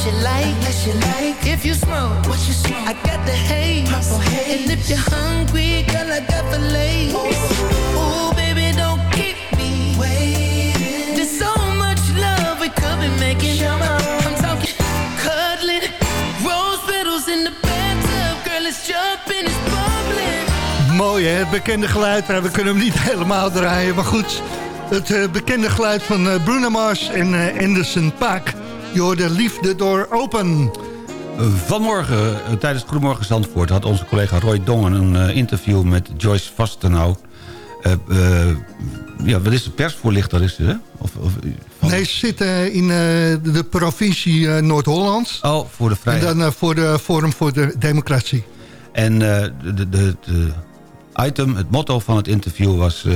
unless you like, unless you like. If you smoke, what you smoke? I got the haze. And if you're hungry, girl, I got the lace. Ooh, baby, don't keep me waiting. There's so much love we could be making. I'm talking cuddling, rose petals in the bathtub. Girl, it's jumping, it's bubbling. Mooi hè, het bekende geluid. Nou, We kunnen hem niet [laughs] helemaal draaien, maar goed. Het eh, bekende geluid van eh, Bruno Mars en eh, Anderson Paak. Je hoorde liefde door open. Vanmorgen, eh, tijdens Goedemorgen Zandvoort... had onze collega Roy Dongen een eh, interview met Joyce Vastenau. Eh, ja, wat is de persvoorlichter? Is het, hè? Of, of, Nee, ze zitten in de provincie Noord-Holland. Oh, voor de En vrijheid. dan eh, voor de Forum voor de Democratie. En de, de, de, de item, het motto van het interview was...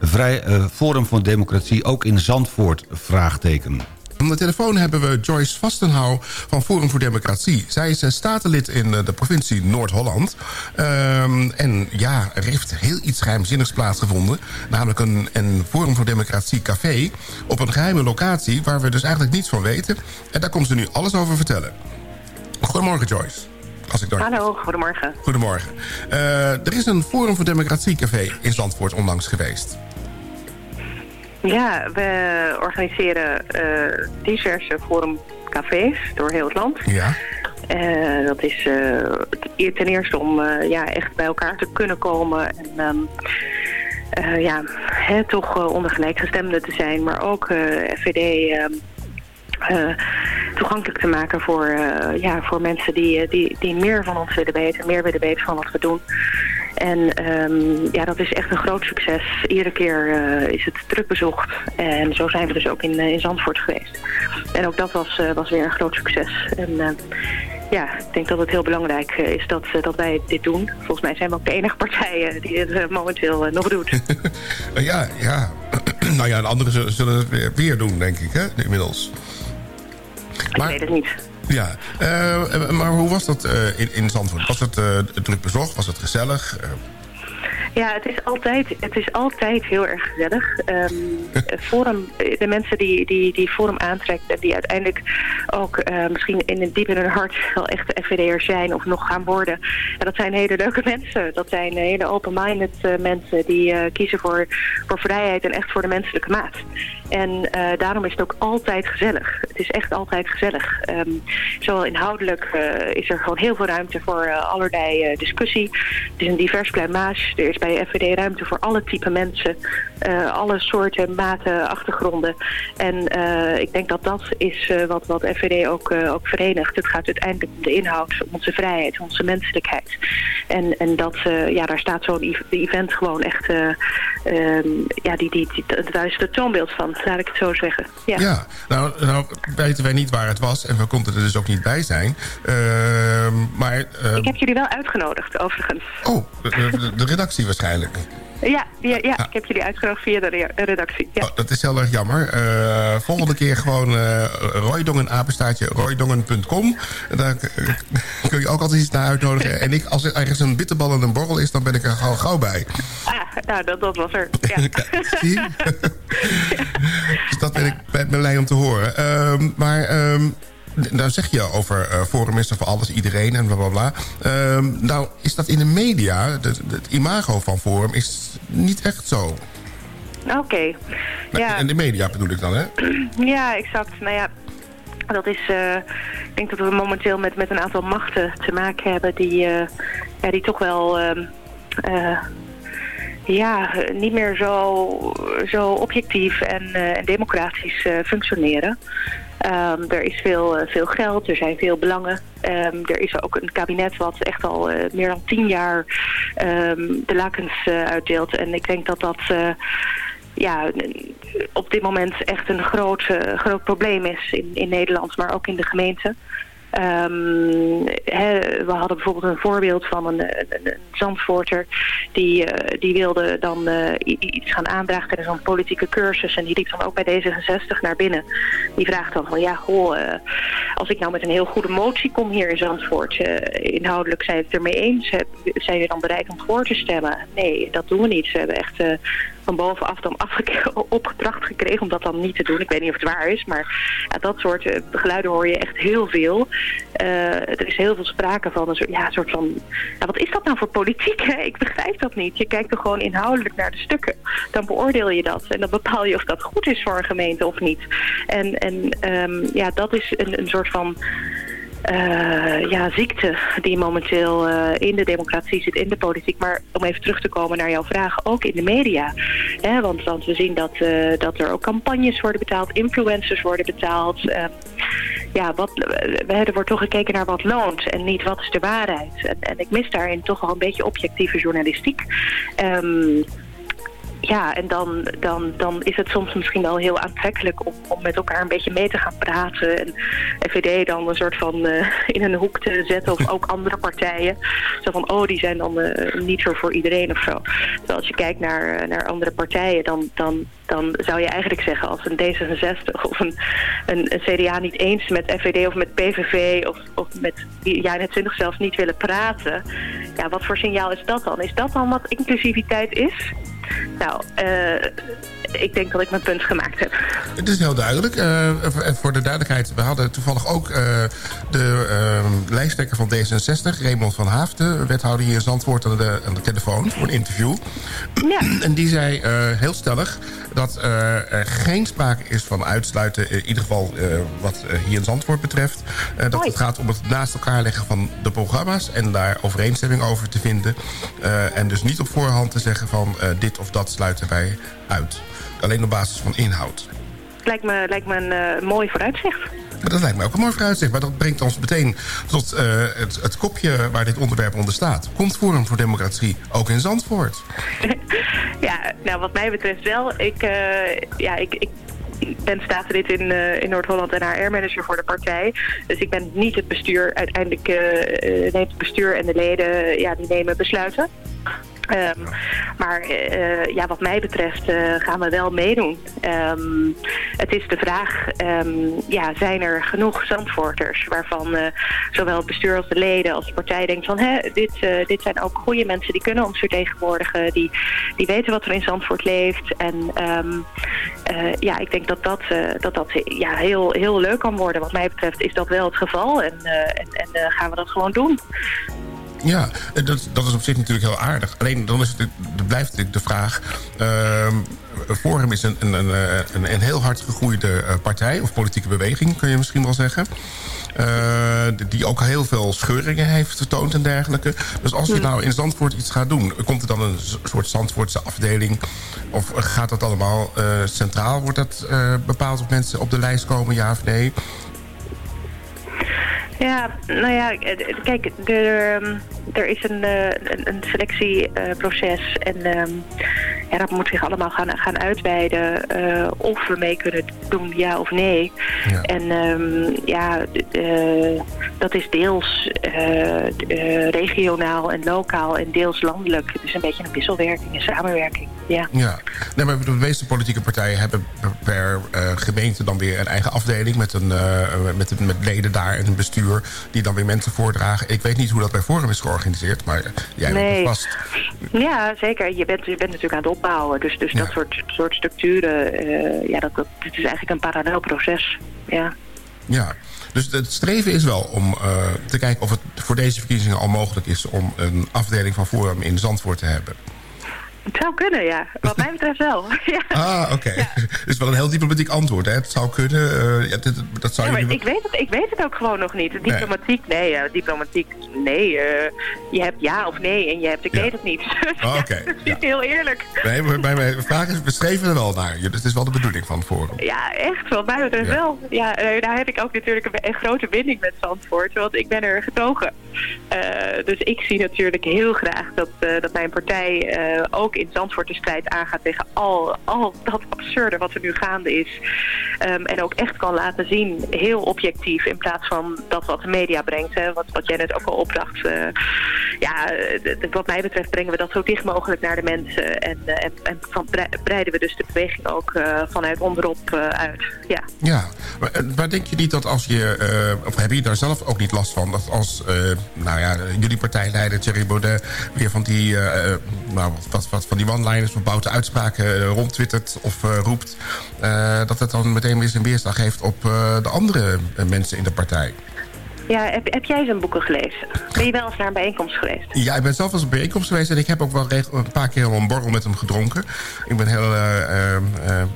vrij, Forum voor Democratie, ook in Zandvoort? Vraagteken. Aan de telefoon hebben we Joyce Vastenhouw van Forum voor Democratie. Zij is statenlid in eh, de provincie Noord-Holland. Ehm, en ja, er heeft heel iets geheimzinnigs plaatsgevonden. Namelijk een, een Forum voor Democratie café op een geheime locatie... waar we dus eigenlijk niets van weten. En daar komt ze nu alles over vertellen. Goedemorgen Joyce. Als ik. Hallo, goedemorgen. Goedemorgen. Eh, er is een Forum voor Democratie café in Zandvoort onlangs geweest. Ja, we organiseren eh, diverse forumcafés door heel het land. Ja. Eh, dat is eh, ten eerste om ja, echt bij elkaar te kunnen komen en ehm, eh, ja, hè, toch onder gelijkgestemden te zijn, maar ook FVD ehm, eh, toegankelijk te maken voor, ja, voor mensen die, die, die meer van ons willen weten, meer willen weten van wat we doen. En ehm, ja, dat is echt een groot succes. Iedere keer eh, is het druk bezocht. En zo zijn we dus ook in, eh, in Zandvoort geweest. En ook dat was, eh, was weer een groot succes. En ja, ik denk dat het heel belangrijk is dat, dat wij dit doen. Volgens mij zijn we ook de enige partij eh, die het momenteel nog doet. [laughs] Ja, ja. [clears throat] nou ja, de anderen zullen, het weer, weer doen, denk ik, hè, inmiddels. Ik weet het niet. Ja, eh, maar hoe was dat eh, in, in Zandvoort? Was het eh, druk bezocht? Was het gezellig? Ja, het is altijd, het is altijd heel erg gezellig. Ehm, [laughs] forum, de mensen die, die, die Forum aantrekt en die uiteindelijk ook eh, misschien in het diep in hun hart wel echt FVD'ers zijn of nog gaan worden. En dat zijn hele leuke [laughs] mensen. Dat zijn hele open-minded eh, mensen die eh, kiezen voor, voor vrijheid en echt voor de menselijke maat. En daarom is het ook altijd gezellig. Het is echt altijd gezellig. Ehm, zowel inhoudelijk is er gewoon heel veel ruimte voor allerlei discussie. Het is een divers pluimage. Er is bij FVD ruimte voor alle type mensen. eh, alle soorten, maten, achtergronden. En eh, ik denk dat dat is eh, wat, wat FVD ook, ook verenigt. Het gaat uiteindelijk om de inhoud, om onze vrijheid, onze menselijkheid. En, en dat, ja, daar staat zo'n ev- event gewoon echt... eh, ehm, ja, die, die, die, daar is het toonbeeld van, laat ik het zo zeggen. Ja. Ja, nou, nou weten wij niet waar het was en we konden er dus ook niet bij zijn. Ehm, maar, ehm, Ik heb jullie wel uitgenodigd, overigens. oh, de, de- de redactie waarschijnlijk. Ja, ja, ja, ik heb jullie uitgenodigd via de re- redactie. Ja. Oh, dat is heel erg jammer. Eh, volgende keer gewoon uh, Roydongen, apenstaartje, roydongen.com. Daar kun je ook altijd iets naar uitnodigen. En ik, als er ergens een bitterbal en een borrel is, dan ben ik er gewoon gauw bij. Ah, nou, dat, dat was er. Ja. [laughs] Zie [laughs] dus dat ben ik ben blij om te horen. Ehm, maar... ehm, nou zeg je over uh, Forum is er voor alles, iedereen en bla bla bla. Ehm, nou is dat in de media, het imago van Forum is niet echt zo. Oké. Ja. In de media bedoel ik dan, hè? [clears throat] Ja, exact. Nou ja, dat is... Uh, ik denk dat we momenteel met, met een aantal machten te maken hebben... die, uh, ja, die toch wel... Uh, ja, niet meer zo, zo objectief en, en democratisch functioneren. Um, er is veel, uh, veel geld, er zijn veel belangen. Um, er is ook een kabinet wat echt al uh, meer dan tien jaar um, de lakens uh, uitdeelt. En ik denk dat dat ja, op dit moment echt een groot, groot probleem is in, in Nederland, maar ook in de gemeente. He, we hadden bijvoorbeeld een voorbeeld van een, Zandvoorter die, uh, die wilde dan uh, iets gaan aandragen tijdens een politieke cursus en die liep dan ook bij D66 naar binnen. Die vraagt dan van ja, goh, uh, als ik nou met een heel goede motie kom hier in Zandvoort, inhoudelijk zijn we het ermee eens, zijn we dan bereid om voor te stemmen? Nee, dat doen we niet. Ze hebben echt van bovenaf dan opgedracht gekregen om dat dan niet te doen. Ik weet niet of het waar is, maar dat soort uh, geluiden hoor je echt heel veel. Uh, er is heel veel sprake van een soort, ja, van... Wat is dat nou voor politiek? Hè? Ik begrijp dat niet. Je kijkt er gewoon inhoudelijk naar de stukken. Dan beoordeel je dat en dan bepaal je of dat goed is voor een gemeente of niet. En, en um, ja, dat is een, een soort van... Uh, ja, ziekte die momenteel uh, in de democratie zit, in de politiek. Maar om even terug te komen naar jouw vraag, ook in de media. Hè, want, want we zien dat, uh, dat er ook campagnes worden betaald, influencers worden betaald. ja, wat, er wordt toch gekeken naar wat loont en niet wat is de waarheid. En, en ik mis daarin toch wel een beetje objectieve journalistiek. Um, ja, en dan, dan, dan is het soms misschien wel heel aantrekkelijk om, om met elkaar een beetje mee te gaan praten. En FVD dan een soort van uh, in een hoek te zetten of ook andere partijen. Zo van, oh, die zijn dan uh, niet zo voor iedereen of zo. Terwijl als je kijkt naar, naar andere partijen, dan, dan, dan zou je eigenlijk zeggen als een D66 of een, een, CDA niet eens met FVD of met PVV of, of met ja, net 20 zelfs niet willen praten. Ja, wat voor signaal is dat dan? Is dat dan wat inclusiviteit is? Nou, uh, ik denk dat ik mijn punt gemaakt heb. Het is heel duidelijk. Uh, voor de duidelijkheid, we hadden toevallig ook uh, de lijsttrekker van D66, Raymond van Haafden, wethouder hier in Zandvoort, aan de, aan de telefoon voor een interview. Ja. [clears throat] En die zei heel stellig dat er geen sprake is van uitsluiten, in ieder geval wat hier in Zandvoort betreft. dat Hoi. het gaat om het naast elkaar leggen van de programma's en daar overeenstemming over te vinden. en dus niet op voorhand te zeggen van dit of dat sluiten wij uit. Alleen op basis van inhoud. Lijkt me, lijkt me een uh, mooi vooruitzicht. Maar dat lijkt me ook een mooi vooruitzicht. Maar dat brengt ons meteen tot uh, het, het, kopje waar dit onderwerp onder staat. Komt Forum voor Democratie ook in Zandvoort? [laughs] ja, nou wat mij betreft wel. Ik, uh, ja, ik, ik ben statenlid in, uh, in Noord-Holland en HR-manager voor de partij. Dus ik ben niet het bestuur. Uiteindelijk neemt het bestuur en de leden ja, die nemen besluiten. Um, maar uh, ja, wat mij betreft uh, gaan we wel meedoen. Um, het is de vraag, um, ja, zijn er genoeg Zandvoorters... waarvan uh, zowel het bestuur als de leden als de partij denkt van... Hè, dit, dit zijn ook goede mensen die kunnen ons vertegenwoordigen... die, die weten wat er in Zandvoort leeft. En ja, ik denk dat dat, dat, dat ja, heel, heel leuk kan worden. Wat mij betreft is dat wel het geval en, en, en gaan we dat gewoon doen. Ja, dat, dat is op zich natuurlijk heel aardig. Alleen dan is het, blijft natuurlijk de vraag... Uh, Forum is een, een, een, een, heel hard gegroeide partij... of politieke beweging, kun je misschien wel zeggen. eh, die ook heel veel scheuringen heeft vertoond en dergelijke. Dus als je Hmm. nou in Zandvoort iets gaat doen... komt er dan een soort Zandvoortse afdeling? Of gaat dat allemaal eh, centraal? Wordt dat eh, bepaald of mensen op de lijst komen, ja of nee? Ja, nou ja, eh, kijk, er, ehm, er is een, eh, een, een selectieproces en ehm, ja, dat moet zich allemaal gaan, gaan uitweiden eh, of we mee kunnen doen, ja of nee. En ehm, ja, eh, dat is deels eh, eh, regionaal en lokaal en deels landelijk. Het is een beetje een wisselwerking en samenwerking, ja. Ja, nee, maar de meeste politieke partijen hebben per- eh, gemeente dan weer een eigen afdeling met, een, eh, met, met leden daar en een bestuur die dan weer mensen voordragen. Ik weet niet hoe dat bij Forum is georganiseerd, maar jij weet het vast. Ja, zeker. Je bent, je bent natuurlijk aan het opbouwen. Dus, dus dat soort, soort structuren, eh, ja, dat, dat, het is eigenlijk een parallel proces. Ja. Ja, dus het streven is wel om eh, te kijken of het voor deze verkiezingen al mogelijk is om een afdeling van Forum in Zandvoort te hebben. Het zou kunnen, ja. Wat mij betreft wel. [laughs] ja. Ah, oké. Het [laughs] is wel een heel diplomatiek antwoord, hè? Het zou kunnen. eh, ja, dat zou Ja, maar ik weet, het, ik weet het ook gewoon nog niet. Diplomatiek, nee. ja, diplomatiek, nee. eh, je hebt ja of nee en je hebt ik weet het niet. [laughs] Oh, Oké. Dat is heel eerlijk. Nee, maar bij mijn vraag is, we streven er wel naar. Dus het is wel de bedoeling van Forum. Ja, echt. Wat mij betreft wel. Ja, eh, daar heb ik ook natuurlijk een, een grote binding met Zandvoort. Want ik ben er getogen. Dus ik zie natuurlijk heel graag dat, dat mijn partij eh, ook in Zandvoort de strijd aangaat tegen al, al dat absurde wat er nu gaande is. Ehm, en ook echt kan laten zien, heel objectief, in plaats van dat wat de media brengt. Hè, wat, wat jij net ook al opdracht. eh, ja, wat mij betreft brengen we dat zo dicht mogelijk naar de mensen. En, eh, en, en van, brei- breiden we dus de beweging ook eh, vanuit onderop uit. Ja. Ja, maar, denk je niet dat als je... of hebben jullie daar zelf ook niet last van... dat als, nou ja, jullie partijleider Thierry Baudet... weer van die, nou, wat, wat van die one-liners... boute uitspraken eh, rondtwittert of eh, roept... eh, dat het dan meteen weer zijn weerslag heeft op de andere mensen in de partij? Ja, heb, heb jij zijn boeken gelezen? Ben je wel eens naar een bijeenkomst geweest? Ja, ik ben zelf als een bijeenkomst geweest... en ik heb ook wel een paar keer wel een borrel met hem gedronken. Ik ben heel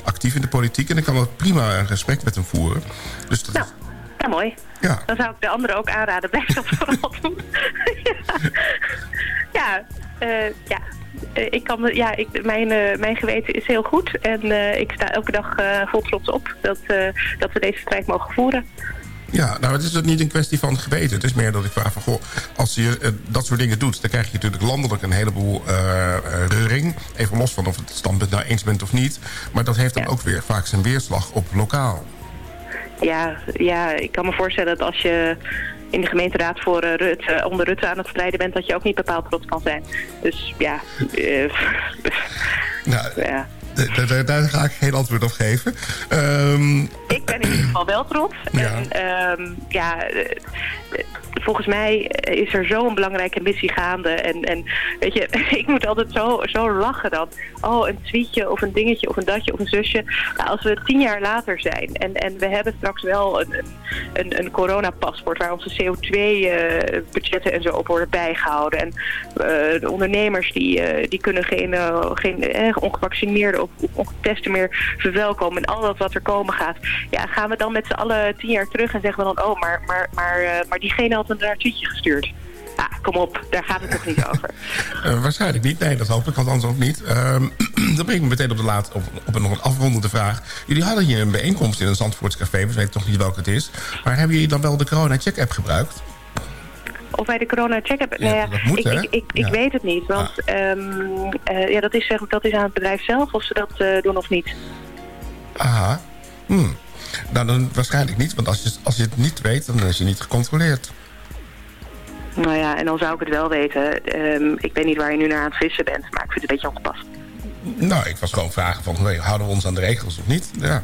actief in de politiek... en ik kan ook prima een gesprek met hem voeren. Dus dat, Ja, mooi. Ja. Dan zou ik de anderen ook aanraden, blijf dat vooral doen. [laughs] ja, ja, ja. Eh, ik kan, ja ik, mijn, eh, mijn geweten is heel goed. En eh, ik sta elke dag eh, vol trots op dat, eh, dat we deze strijd mogen voeren. Ja, nou het is ook niet een kwestie van geweten. Het is meer dat ik vraag van, goh, als je eh, dat soort dingen doet... dan krijg je natuurlijk landelijk een heleboel eh, eh, reuring. Even los van of het standpunt nou eens bent of niet. Maar dat heeft dan ook weer vaak zijn weerslag op lokaal. Ja, ja, ik kan me voorstellen dat als je in de gemeenteraad voor eh, Rutte, onder Rutte aan het strijden bent... dat je ook niet bepaald trots kan zijn. Dus ja, eh, Nou, [laughs] ja. d- d- d- daar ga ik geen antwoord op geven. Ehm, Ik ben in ieder geval wel trots. Ja. En ehm, ja, eh, volgens mij is er zo'n belangrijke missie gaande. En, en weet je, [laughs] ik moet altijd zo, zo lachen dan. Oh, een tweetje of een dingetje of een datje of een zusje. Nou, als we tien jaar later zijn en, en we hebben straks wel een, een, een, coronapaspoort... waar onze CO2-budgetten en zo op worden bijgehouden. En eh, de ondernemers die, eh, die kunnen geen, eh, geen eh, ongevaccineerden of ongetesten meer verwelkomen. En al dat wat er komen gaat. Ja, gaan we dan met z'n allen tien jaar terug en zeggen we dan... oh, maar, maar, maar, eh, maar diegene had een tweetje gestuurd. Ja, kom op, daar gaat het toch niet over. [laughs] eh, waarschijnlijk niet. Nee, dat hoop ik althans ook niet. Ehm, [clears throat] dan breng ik me meteen op, de laat, op, op een nog een afrondende vraag. Jullie hadden hier een bijeenkomst in een Zandvoorts café. We weten toch niet welke het is. Maar hebben jullie dan wel de corona-check-app gebruikt? Of wij de corona-check hebben? Nou ja, dat moet, ik, hè? ik, ik, ik Ja. Ah. weet het niet. Want ehm, eh, ja, dat, is, zeg, dat is aan het bedrijf zelf of ze dat eh, doen of niet. Aha. Hmm. Nou, dan waarschijnlijk niet. Want als je, als je het niet weet, dan is je niet gecontroleerd. Nou ja, en dan zou ik het wel weten. Ehm, ik weet niet waar je nu naar aan het vissen bent, maar ik vind het een beetje ongepast. Nou, ik was gewoon vragen van, nee, houden we ons aan de regels of niet? Ja.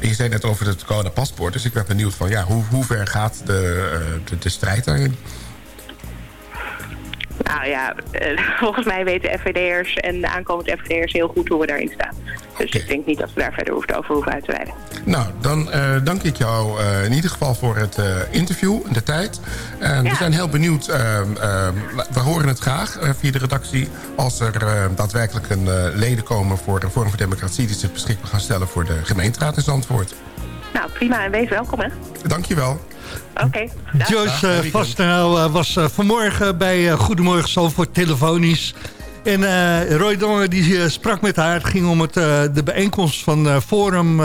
Je zei net over het corona-paspoort, dus ik ben benieuwd van, ja, hoe, hoe ver gaat de, eh, de, de strijd daarin? Nou ja, eh, [laughs] volgens mij weten FVD'ers en de aankomende FVD'ers heel goed hoe we daarin staan. Dus ik denk niet dat we daar verder hoeven, over hoeven uit te wijden. Nou, dan eh, dank ik jou eh, in ieder geval voor het eh, interview en de tijd. En we zijn heel benieuwd, we horen het graag via de redactie... als er eh, daadwerkelijk een leden komen voor de Vorm voor Democratie... die zich beschikbaar gaan stellen voor de gemeenteraad in Zandvoort. Nou, prima en wees welkom hè. Dank je wel. Oké. Joyce uh, Vastenhouw uh, was uh, vanmorgen bij uh, Goedemorgen Zalvoort telefonisch. En uh, Roy Dongen die uh, sprak met haar. Het ging om het, uh, de bijeenkomst van uh, Forum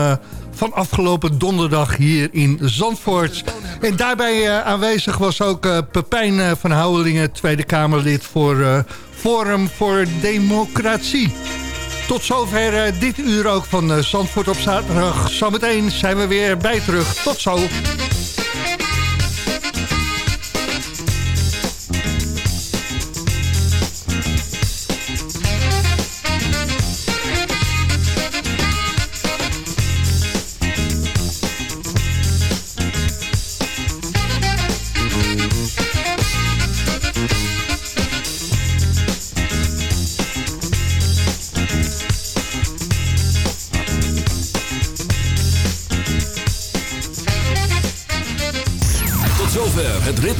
van afgelopen donderdag hier in Zandvoort. En daarbij aanwezig was ook Pepijn van Houwelingen, Tweede Kamerlid voor Forum voor Democratie. Tot zover dit uur ook van Zandvoort op zaterdag. Zometeen zijn we weer bij terug. Tot zo.